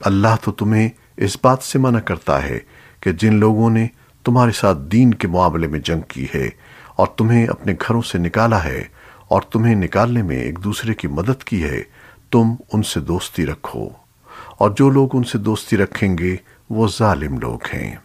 اللہ تو تمہیں اس بات سے منع کرتا ہے کہ جن لوگوں نے تمہارے ساتھ دین کے معاملے میں جنگ کی ہے اور تمہیں اپنے گھروں سے نکالا ہے اور تمہیں نکالنے میں ایک دوسرے کی مدد کی ہے، تم ان سے دوستی رکھو۔ اور جو لوگ ان سے دوستی رکھیں گے، وہ ظالم لوگ ہیں۔